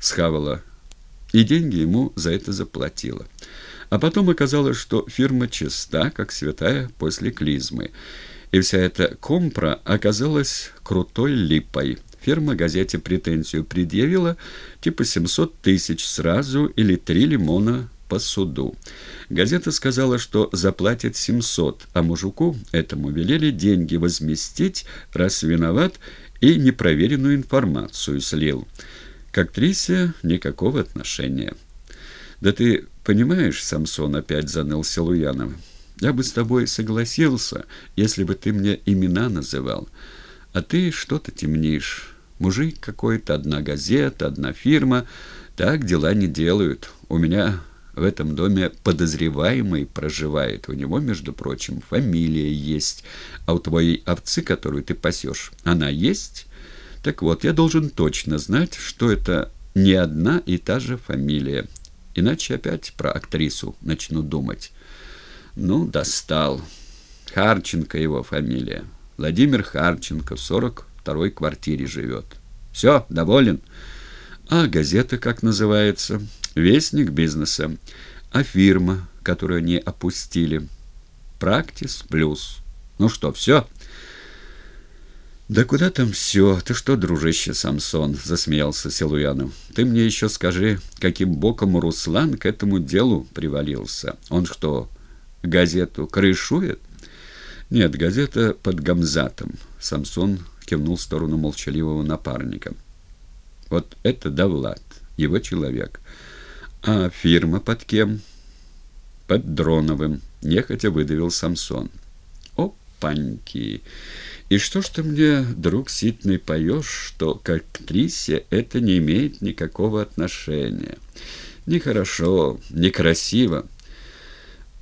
схавала, и деньги ему за это заплатила. А потом оказалось, что фирма чиста, как святая после клизмы, и вся эта компра оказалась крутой липой. Фирма газете претензию предъявила, типа 700 тысяч сразу или три лимона по суду. Газета сказала, что заплатит 700, а мужику этому велели деньги возместить, раз виноват, и непроверенную информацию слил. К актрисе никакого отношения. «Да ты понимаешь, Самсон опять заныл Силуянов, я бы с тобой согласился, если бы ты мне имена называл, а ты что-то темнишь». Мужик какой-то, одна газета, одна фирма. Так дела не делают. У меня в этом доме подозреваемый проживает. У него, между прочим, фамилия есть. А у твоей овцы, которую ты пасешь, она есть? Так вот, я должен точно знать, что это не одна и та же фамилия. Иначе опять про актрису начну думать. Ну, достал. Харченко его фамилия. Владимир Харченко, в сорок второй квартире живет. Все, доволен? А газета как называется? Вестник бизнеса. А фирма, которую они опустили? Практис плюс. Ну что, все? «Да куда там все? Ты что, дружище Самсон?» — засмеялся Силуянов. «Ты мне еще скажи, каким боком Руслан к этому делу привалился? Он что, газету крышует?» «Нет, газета под Гамзатом». Самсон кивнул в сторону молчаливого напарника. «Вот это Давлад, его человек. А фирма под кем?» «Под Дроновым», — нехотя выдавил Самсон. «Опаньки! И что ж ты мне, друг Ситный, поешь, что к актрисе это не имеет никакого отношения? Нехорошо, некрасиво».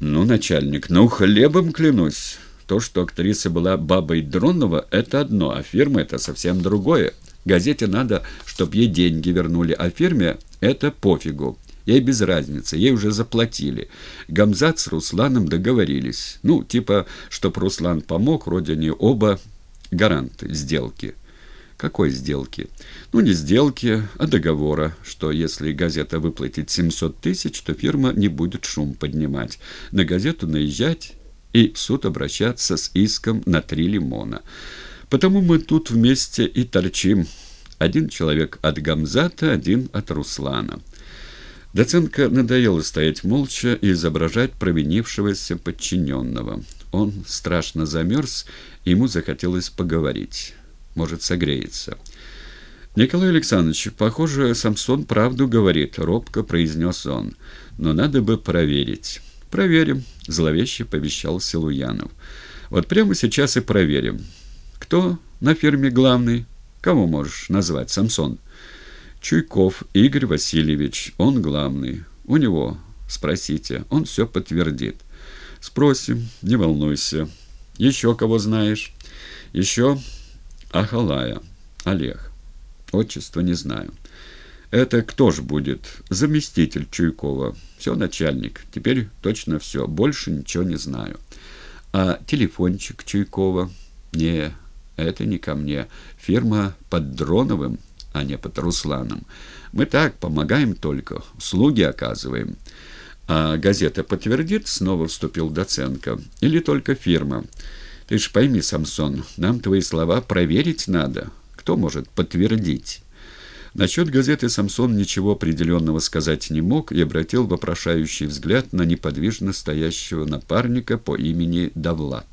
«Ну, начальник, ну, хлебом клянусь». То, что актриса была бабой Дронова, это одно, а фирма — это совсем другое. Газете надо, чтобы ей деньги вернули, а фирме это пофигу. Ей без разницы, ей уже заплатили. Гамзат с Русланом договорились. Ну, типа, чтоб Руслан помог, вроде они оба гаранты сделки. Какой сделки? Ну, не сделки, а договора, что если газета выплатит 700 тысяч, то фирма не будет шум поднимать. На газету наезжать и в суд обращаться с иском на три лимона. Потому мы тут вместе и торчим. Один человек от Гамзата, один от Руслана. Доценко надоело стоять молча и изображать провинившегося подчиненного. Он страшно замерз, и ему захотелось поговорить. Может, согреется. «Николай Александрович, похоже, Самсон правду говорит», — робко произнес он. «Но надо бы проверить». «Проверим», — зловеще повещал Силуянов. «Вот прямо сейчас и проверим. Кто на фирме главный? Кого можешь назвать, Самсон?» «Чуйков Игорь Васильевич. Он главный. У него спросите, он все подтвердит». «Спросим, не волнуйся. Еще кого знаешь?» «Еще Ахалая. Олег. Отчество не знаю». Это кто ж будет? Заместитель Чуйкова. Все, начальник. Теперь точно все. Больше ничего не знаю. А телефончик Чуйкова? Не, это не ко мне. Фирма под Дроновым, а не под Русланом. Мы так, помогаем только. Услуги оказываем. А газета подтвердит, снова вступил Доценко. Или только фирма? Ты ж пойми, Самсон, нам твои слова проверить надо. Кто может подтвердить? Насчет газеты Самсон ничего определенного сказать не мог и обратил вопрошающий взгляд на неподвижно стоящего напарника по имени Давлад.